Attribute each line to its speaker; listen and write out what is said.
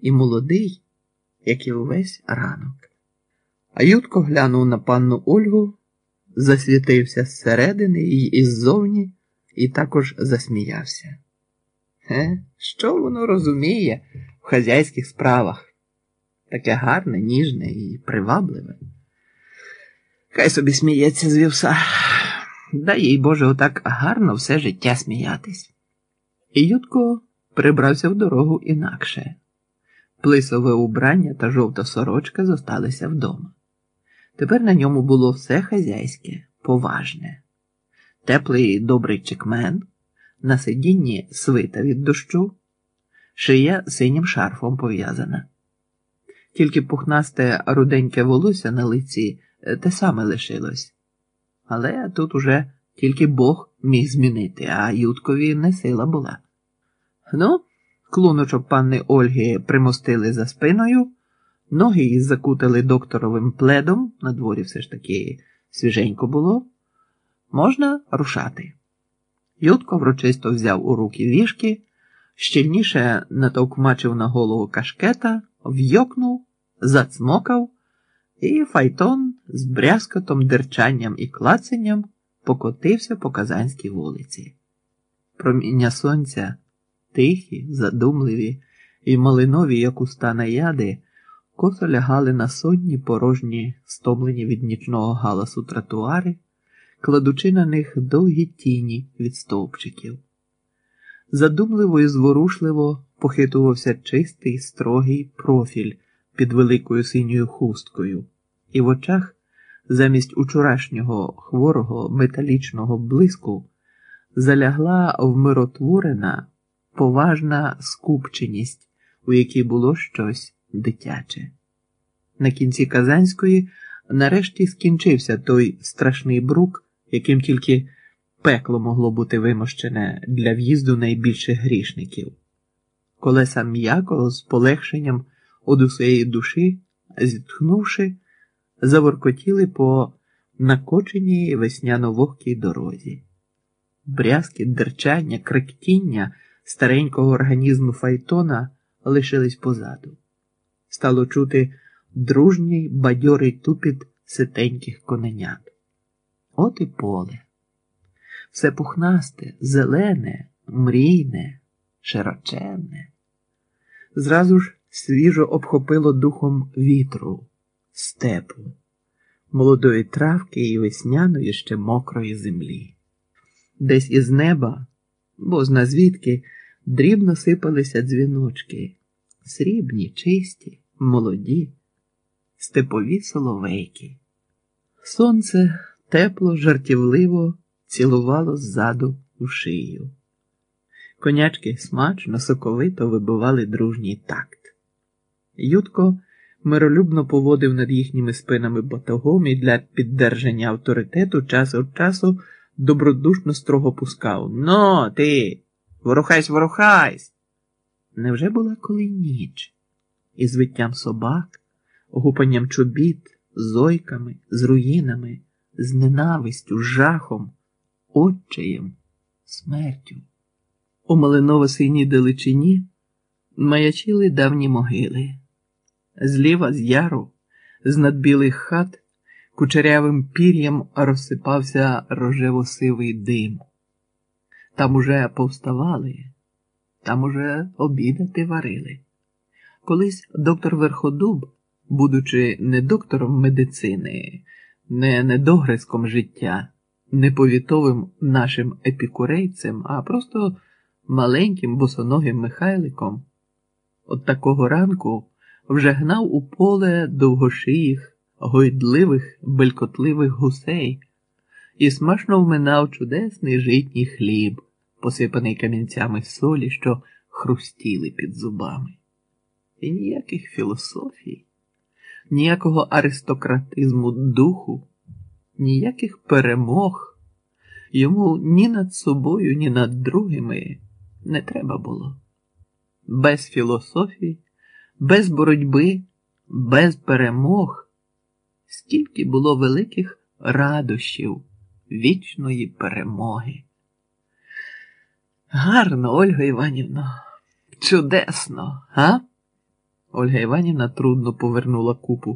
Speaker 1: і молодий, як і увесь ранок. А Ютко глянув на панну Ольгу, засвітився зсередини і іззовні, і також засміявся. Е, що воно розуміє в хазяйських справах? Таке гарне, ніжне і привабливе. Хай собі сміється з вівса. Дай їй Боже, отак гарно все життя сміятись. І Ютко прибрався в дорогу інакше. Плисове убрання та жовта сорочка зосталися вдома. Тепер на ньому було все хазяйське, поважне, теплий добрий чекмен, на сидінні свита від дощу, шия синім шарфом пов'язана. Тільки пухнасте руденьке волосся на лиці е, те саме лишилось. Але тут уже тільки Бог міг змінити, а Юткові не сила була. Ну, клуночок панни Ольги примостили за спиною, ноги її закутали докторовим пледом, на дворі все ж таки свіженько було. Можна рушати. Ютко врочисто взяв у руки вішки, щільніше натовкмачив на голову кашкета, вйокнув, зацмокав, і файтон з брязкотом, дерчанням і клацанням покотився по казанській вулиці. Проміння сонця, тихі, задумливі і малинові, як уста наяди, косо лягали на сонні порожні, стомлені від нічного галасу тротуари, кладучи на них довгі тіні від стовпчиків. Задумливо і зворушливо похитувався чистий, строгий профіль під великою синьою хусткою, і в очах замість учорашнього хворого металічного блиску залягла вмиротворена, поважна скупченість, у якій було щось дитяче. На кінці Казанської нарешті скінчився той страшний брук, яким тільки пекло могло бути вимощене для в'їзду найбільших грішників. Колеса м'яко з полегшенням од усієї душі, зітхнувши, заворкотіли по накоченій весняно-вогкій дорозі. Брязки, дерчання, кректіння старенького організму Файтона лишились позаду. Стало чути дружній бадьорий тупіт ситеньких коненят. От і поле. Все пухнасте, зелене, мрійне, широченне. Зразу ж свіжо обхопило духом вітру, степу, молодої травки і весняної ще мокрої землі. Десь із неба, бо зна звідки, дрібно сипалися дзвіночки, срібні, чисті, молоді, степові соловейки. Сонце тепло, жартівливо цілувало ззаду у шию. Конячки смачно, соковито вибивали дружній такт. Ютко миролюбно поводив над їхніми спинами батогом і для піддержання авторитету час від часу добродушно строго пускав Но, ти, ворухайсь, ворухайсь. Невже була коли ніч? Із виттям собак, гупанням чобіт, зойками, з руїнами, з ненавистю, жахом, отчаєм, смертю. У малиново синій далечині маячили давні могили. Зліва з яру, з над білих хат, кучерявим пір'ям розсипався рожево-сивий дим. Там уже повставали, там уже обідати варили. Колись доктор Верходуб, будучи не доктором медицини, не недогризком життя, не повітовим нашим епікурейцем, а просто маленьким босоногим Михайликом, от такого ранку вже гнав у поле довгошиїх, гойдливих, белькотливих гусей і смачно вминав чудесний житній хліб, посипаний камінцями солі, що хрустіли під зубами. І ніяких філософій, ніякого аристократизму духу, ніяких перемог йому ні над собою, ні над другими не треба було. Без філософії без боротьби, без перемог, скільки було великих радощів, вічної перемоги. Гарно, Ольга Іванівна, чудесно, га? Ольга Іванівна трудно повернула купу